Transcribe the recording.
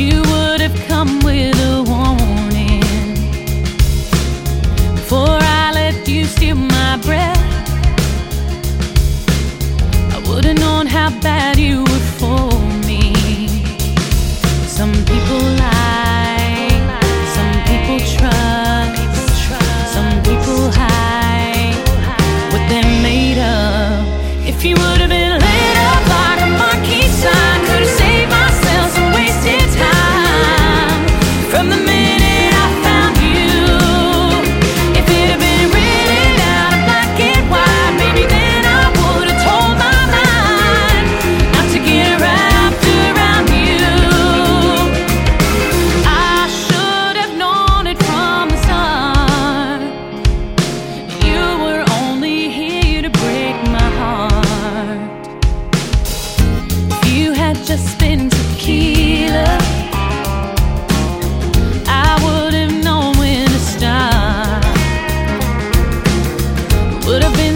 you would have come with a warning. Before I let you steal my breath, I would have known how bad you would have been